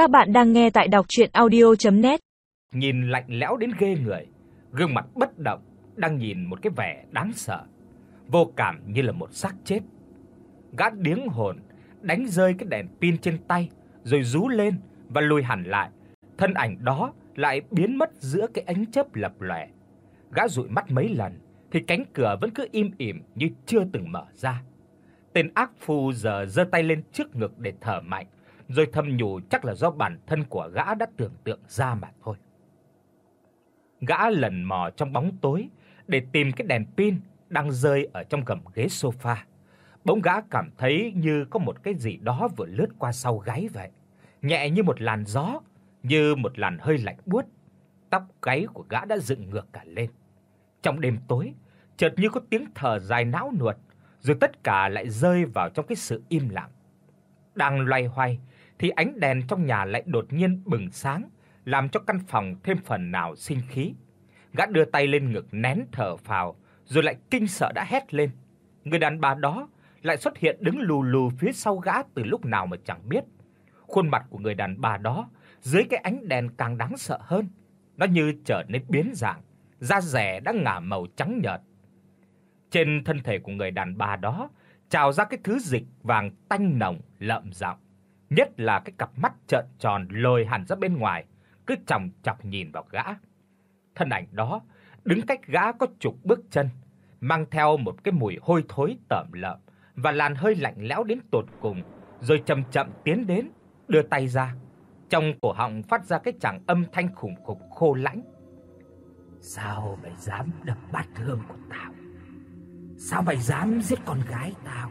Các bạn đang nghe tại đọc audio net Nhìn lạnh lẽo đến ghê người, gương mặt bất động đang nhìn một cái vẻ đáng sợ, vô cảm như là một xác chết. Gã điếng hồn đánh rơi cái đèn pin trên tay rồi rú lên và lùi hẳn lại. Thân ảnh đó lại biến mất giữa cái ánh chớp lập lòe. Gã dụi mắt mấy lần thì cánh cửa vẫn cứ im ỉm như chưa từng mở ra. Tên ác phu giờ giơ tay lên trước ngực để thở mạnh, rồi thầm nhủ chắc là do bản thân của gã đã tưởng tượng ra mà thôi. Gã lần mò trong bóng tối để tìm cái đèn pin đang rơi ở trong gầm ghế sofa. Bỗng gã cảm thấy như có một cái gì đó vừa lướt qua sau gáy vậy, nhẹ như một làn gió, như một làn hơi lạnh buốt. Tóc gáy của gã đã dựng ngược cả lên. Trong đêm tối, chợt như có tiếng thở dài não nuột, rồi tất cả lại rơi vào trong cái sự im lặng. Đang loay hoay thì ánh đèn trong nhà lại đột nhiên bừng sáng, làm cho căn phòng thêm phần nào sinh khí. Gã đưa tay lên ngực nén thở phào, rồi lại kinh sợ đã hét lên. Người đàn bà đó lại xuất hiện đứng lù lù phía sau gã từ lúc nào mà chẳng biết. Khuôn mặt của người đàn bà đó dưới cái ánh đèn càng đáng sợ hơn, nó như trở nên biến dạng, da rẻ đã ngả màu trắng nhợt. Trên thân thể của người đàn bà đó trào ra cái thứ dịch vàng tanh nồng lợm giọng, nhất là cái cặp mắt trợn tròn lồi hẳn ra bên ngoài, cứ chòng chọc nhìn vào gã. Thân ảnh đó đứng cách gã có chục bước chân, mang theo một cái mùi hôi thối tẩm lợm và làn hơi lạnh lẽo đến tột cùng, rồi chậm chậm tiến đến, đưa tay ra. Trong cổ họng phát ra cái tràng âm thanh khủng khục khô lãnh. Sao mày dám đập bát hương của tao? Sao mày dám giết con gái tao?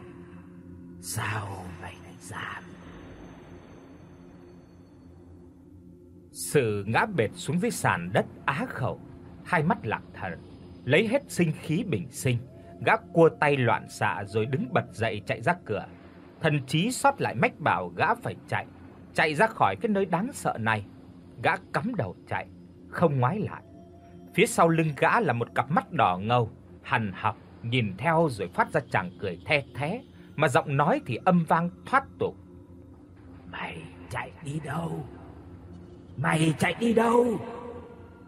Sao mày lại dám? Sự ngã bệt xuống dưới sàn đất á khẩu, hai mắt lặng thần, lấy hết sinh khí bình sinh, gã cua tay loạn xạ rồi đứng bật dậy chạy ra cửa. Thần trí sót lại mách bảo gã phải chạy, chạy ra khỏi cái nơi đáng sợ này. Gã cắm đầu chạy, không ngoái lại. Phía sau lưng gã là một cặp mắt đỏ ngầu, hằn học nhìn theo rồi phát ra chàng cười the thé, mà giọng nói thì âm vang thoát tục. Mày chạy đi đâu? Mày chạy đi đâu?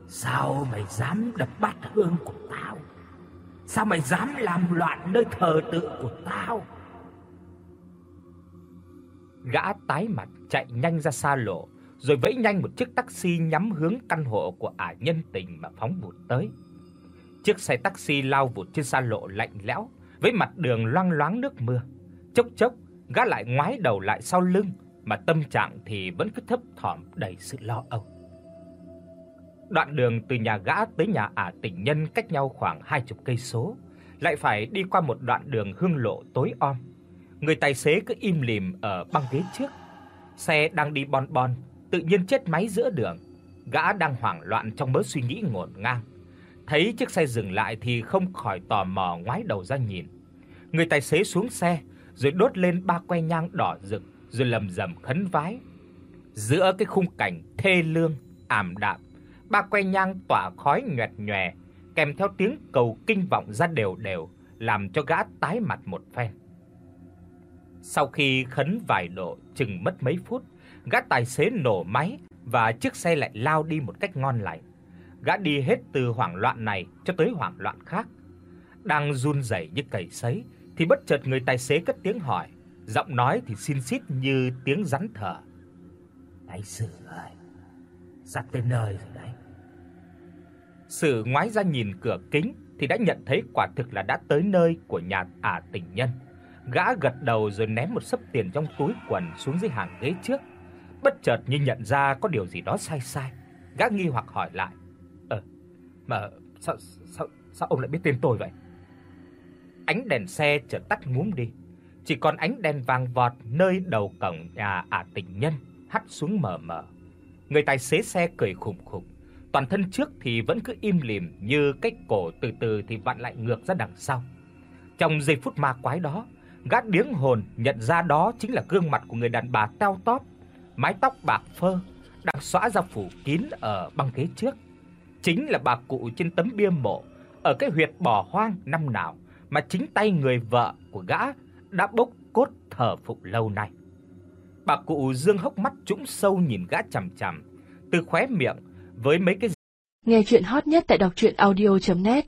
Sao mày dám đập bát hương của tao? Sao mày dám làm loạn nơi thờ tự của tao? Gã tái mặt chạy nhanh ra xa lộ, rồi vẫy nhanh một chiếc taxi nhắm hướng căn hộ của ả nhân tình mà phóng vụt tới. Chiếc xe taxi lao vụt trên xa lộ lạnh lẽo, với mặt đường loang loáng nước mưa. Chốc chốc, gã lại ngoái đầu lại sau lưng, mà tâm trạng thì vẫn cứ thấp thỏm đầy sự lo âu. Đoạn đường từ nhà gã tới nhà ả tình nhân cách nhau khoảng 20 cây số, lại phải đi qua một đoạn đường hương lộ tối om. Người tài xế cứ im lìm ở băng ghế trước. Xe đang đi bon bon, tự nhiên chết máy giữa đường. Gã đang hoảng loạn trong mớ suy nghĩ ngổn ngang. Thấy chiếc xe dừng lại thì không khỏi tò mò ngoái đầu ra nhìn. Người tài xế xuống xe, rồi đốt lên ba que nhang đỏ rực, rồi lầm rầm khấn vái. Giữa cái khung cảnh thê lương, ảm đạm, ba que nhang tỏa khói nhoẹt nhòe, kèm theo tiếng cầu kinh vọng ra đều đều, làm cho gã tái mặt một phen. Sau khi khấn vài độ, chừng mất mấy phút, gã tài xế nổ máy và chiếc xe lại lao đi một cách ngon lành. Gã đi hết từ hoảng loạn này cho tới hoảng loạn khác. Đang run rẩy như cầy sấy thì bất chợt người tài xế cất tiếng hỏi, giọng nói thì xin xít như tiếng rắn thở. "Đại sư ơi, sắp tới nơi rồi đấy." Sử ngoái ra nhìn cửa kính thì đã nhận thấy quả thực là đã tới nơi của nhà ả tình nhân. Gã gật đầu rồi ném một xấp tiền trong túi quần xuống dưới hàng ghế trước. Bất chợt như nhận ra có điều gì đó sai sai, gã nghi hoặc hỏi lại: "Ờ, mà sao sao sao ông lại biết tên tôi vậy?" Ánh đèn xe chợt tắt ngúm đi, chỉ còn ánh đèn vàng vọt nơi đầu cổng nhà ả tình nhân hắt xuống mờ mờ. Người tài xế xe cười khùng khục, toàn thân trước thì vẫn cứ im lìm như cái cổ từ từ thì vặn lại ngược ra đằng sau. Trong giây phút ma quái đó, gã điếng hồn nhận ra đó chính là gương mặt của người đàn bà teo tóp, mái tóc bạc phơ đang xõa ra phủ kín ở băng ghế trước. Chính là bà cụ trên tấm bia mộ ở cái huyệt bỏ hoang năm nào mà chính tay người vợ của gã đã bốc cốt thờ phụng lâu nay. Bà cụ dương hốc mắt trũng sâu nhìn gã chằm chằm, từ khóe miệng với mấy cái Nghe truyện hot nhất tại doctruyenaudio.net